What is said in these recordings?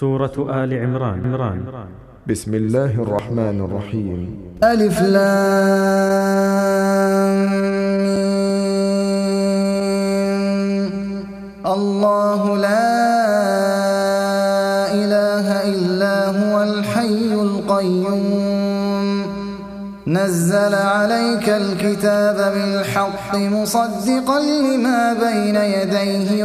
سورة آل عمران. عمران. بسم الله الرحمن الرحيم. ألف لام. الله لا إله إلا هو الحي القيوم. نزل عليك الكتاب بالحق مصدقا لما بين يديه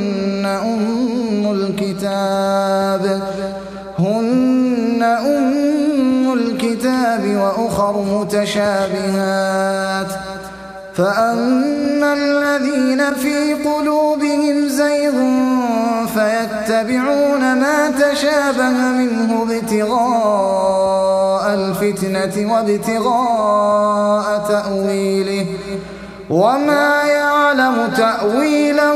أم الكتاب هن أم الكتاب وأخر متشابهات فأما الذين في قلوبهم زيغ فيتبعون ما تشابه منه ابتغاء الفتنة وابتغاء تأويله وما يعلم تأويله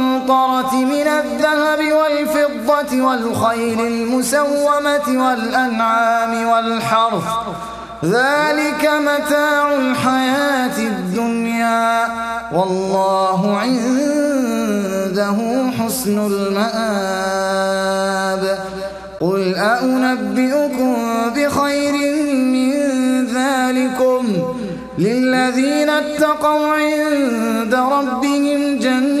من الذهب والفضة والخيل المسومة والأنعام والحرث. ذلك متاع الحياة الدنيا. والله عنده حسن المآب. قل أنبئكم بخير من ذلكم؟ للذين اتقوا عند ربهم جنات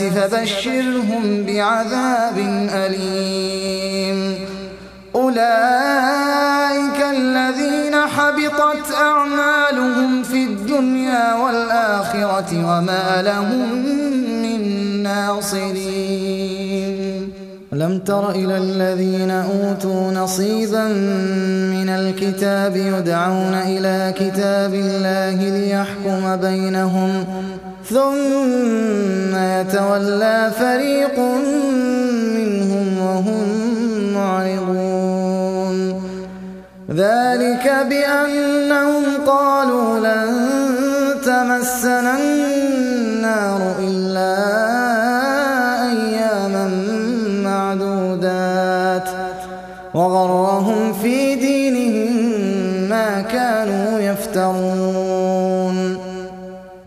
فبشرهم بعذاب أليم. أولئك الذين حبطت أعمالهم في الدنيا والآخرة وما لهم من ناصرين. لم تر إلى الذين أوتوا نصيبا من الكتاب يدعون إلى كتاب الله ليحكم بينهم ثم يتولى فريق منهم وهم معرضون. ذلك بأنهم قالوا لن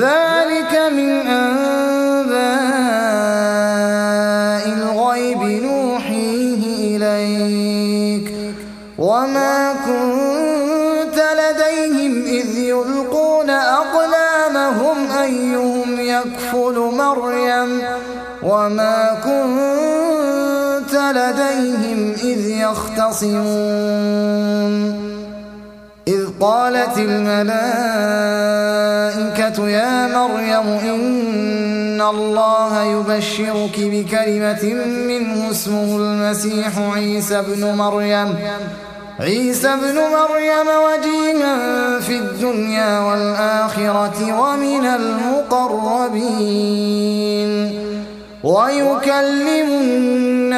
ذلك من أنباء الغيب نوحيه إليك. وما كنت لديهم إذ يلقون أقلامهم أيهم يكفل مريم. وما كنت لديهم إذ يختصمون. قالت الملائكة يا مريم إن الله يبشرك بكلمة منه اسمه المسيح عيسى بن مريم. عيسى بن مريم وجيها في الدنيا والآخرة ومن المقربين. ويكلم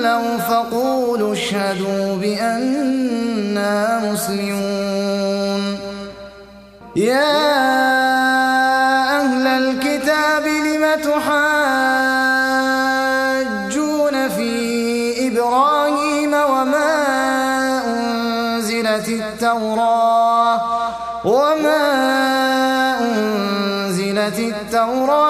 تولوا فقولوا اشهدوا بأننا مسلمون. يا أهل الكتاب لم تحاجون في إبراهيم وما أنزلت التوراة وما أنزلت التوراة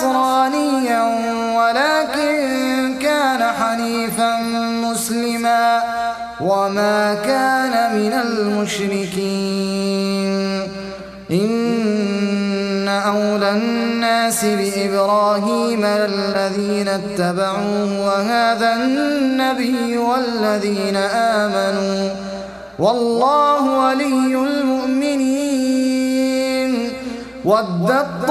نصرانيا ولكن كان حنيفا مسلما وما كان من المشركين. إن أولى الناس بإبراهيم الذين اتبعوه وهذا النبي والذين آمنوا. والله ولي المؤمنين. ودت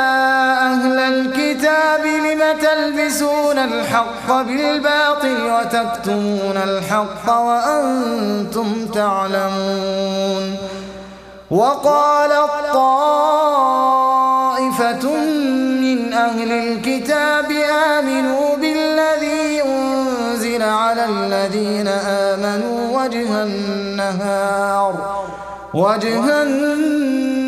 تلبسون الحق بالباطل وتكتمون الحق وأنتم تعلمون. وقالت طائفة من أهل الكتاب آمنوا بالذي أنزل على الذين آمنوا وجه النهار. وجه النهار.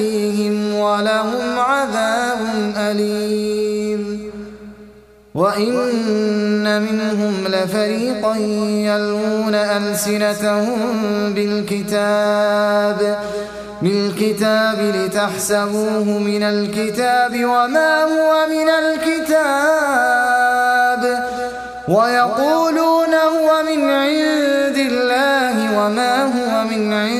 يزكيهم ولهم عذاب أليم. وإن منهم لفريقا يلوون ألسنتهم بالكتاب بالكتاب لتحسبوه من الكتاب وما هو من الكتاب. ويقولون هو من عند الله وما هو من عند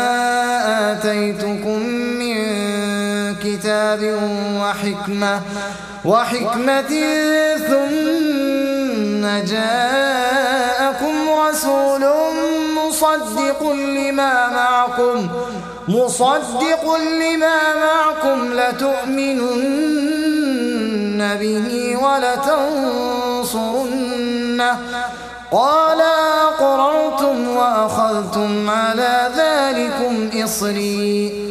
وحكمة وحكمة ثم جاءكم رسول مصدق لما معكم مصدق لما معكم لتؤمنن به ولتنصرنه. قال أقررتم وأخذتم على ذلكم إصري.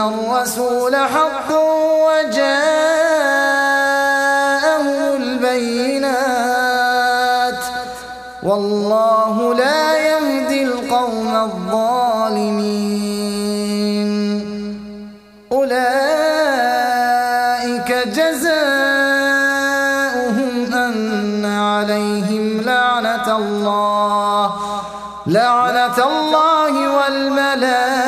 الرسول حق وجاءهم البينات والله لا يهدي القوم الظالمين أولئك جزاؤهم أن عليهم لعنة الله لعنة الله والملائكة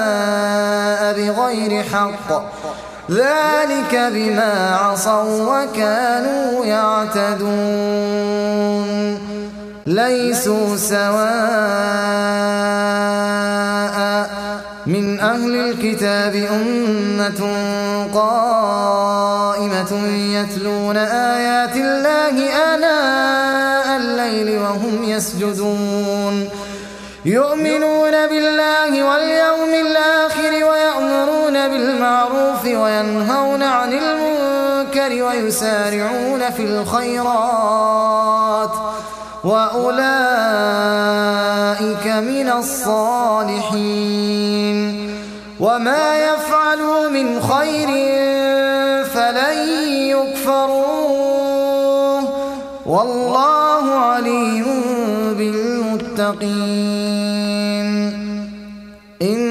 بغير حق. ذلك بما عصوا وكانوا يعتدون. ليسوا سواء من أهل الكتاب أمة قائمة يتلون آيات الله آناء الليل وهم يسجدون. يؤمنون بالله واليوم الآخر ويأمرون بالمعروف وينهون عن المنكر ويسارعون في الخيرات وأولئك من الصالحين وما يفعلوا من خير فلن يكفروه والله عليم بالمتقين إن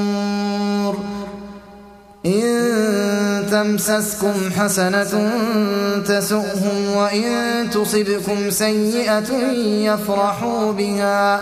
تمسسكم حسنة تسؤهم وإن تصبكم سيئة يفرحوا بها.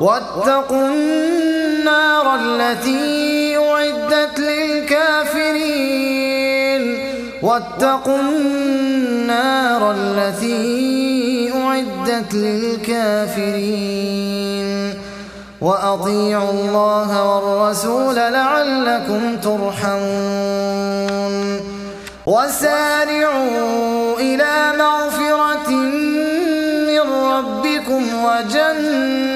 واتقوا النار التي أعدت للكافرين. واتقوا النار التي أعدت للكافرين. وأطيعوا الله والرسول لعلكم ترحمون. وسارعوا إلى مغفرة من ربكم وجنة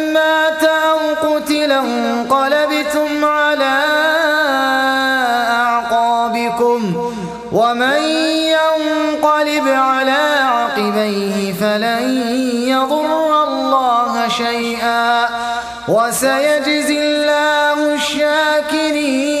انقلبتم على أعقابكم ومن ينقلب على عقبيه فلن يضر الله شيئا وسيجزي الله الشاكرين.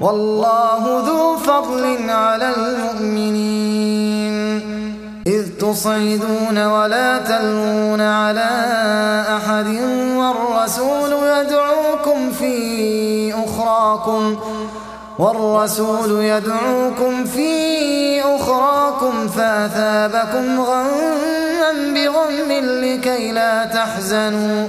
والله ذو فضل على المؤمنين. إذ تصعدون ولا تلون على أحد والرسول يدعوكم في أخراكم والرسول يدعوكم في أخراكم فأثابكم غما بغم لكي لا تحزنوا.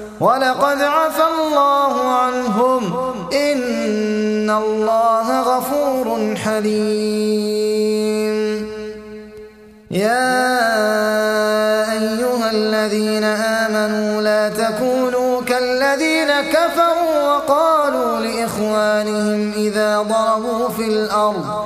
ولقد عفى الله عنهم. إن الله غفور حليم. يا أيها الذين آمنوا لا تكونوا كالذين كفروا وقالوا لإخوانهم إذا ضربوا في الأرض.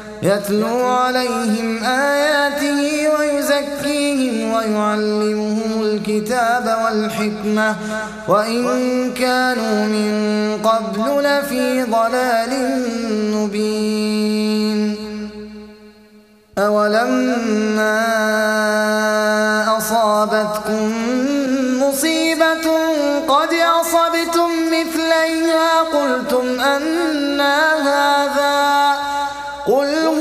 يتلو عليهم آياته ويزكيهم ويعلمهم الكتاب والحكمة وإن كانوا من قبل لفي ضلال مبين. أولما أصابتكم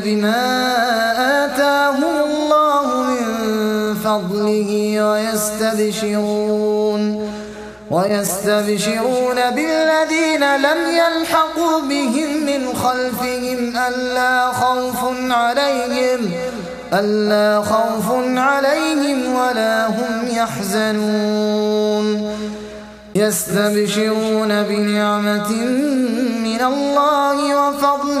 بما آتاهم الله من فضله ويستبشرون ويستبشرون بالذين لم يلحقوا بهم من خلفهم ألا خوف عليهم ألا خوف عليهم ولا هم يحزنون يستبشرون بنعمة من الله وفضل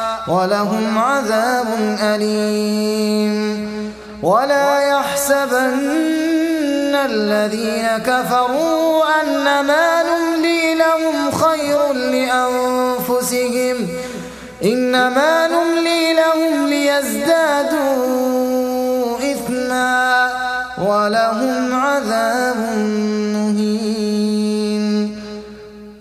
ولهم عذاب أليم. ولا يحسبن الذين كفروا أنما نملي لهم خير لأنفسهم. إنما نملي لهم ليزدادوا إثما ولهم عذاب مهين.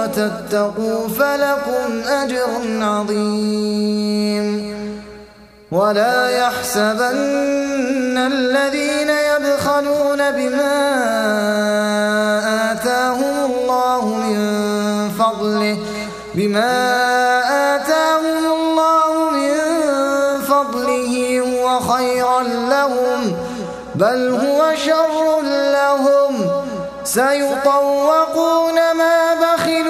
وتتقوا فلكم أجر عظيم. ولا يحسبن الذين يبخلون بما آتاهم الله من فضله بما آتاهم الله من فضله هو خيرا لهم بل هو شر لهم. سيطوقون ما بخلوا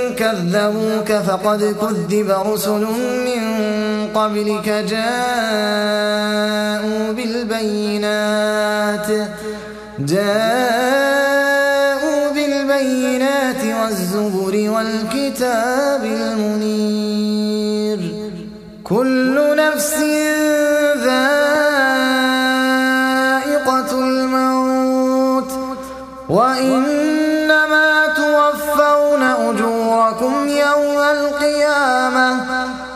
كذبوك فقد كذب رسل من قبلك جاءوا بالبينات. جاءوا بالبينات والزبر والكتاب المنير. كل نفس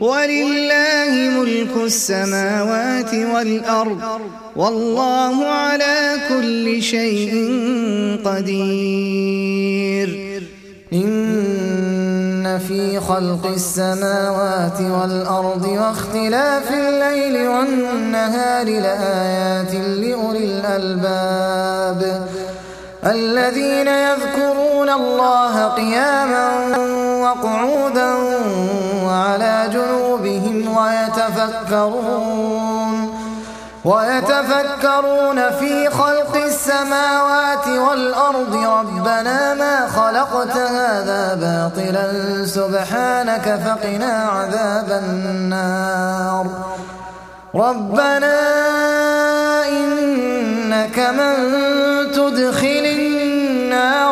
ولله ملك السماوات والأرض والله على كل شيء قدير. إن في خلق السماوات والأرض واختلاف الليل والنهار لآيات لأولي الألباب. الذين يذكرون الله قياما وقعودا وعلى جنوبهم ويتفكرون ويتفكرون في خلق السماوات والأرض. ربنا ما خلقت هذا باطلا سبحانك فقنا عذاب النار. ربنا إنك من تدخل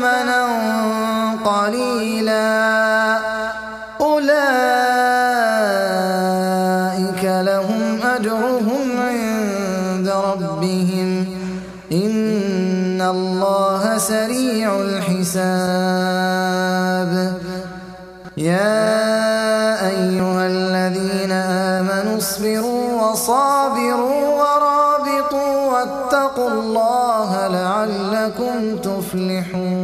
ثمنا قليلا. أولئك لهم أجرهم عند ربهم. إن الله سريع الحساب. يا أيها الذين آمنوا اصبروا وصابروا واتقوا الله لعلكم تفلحون.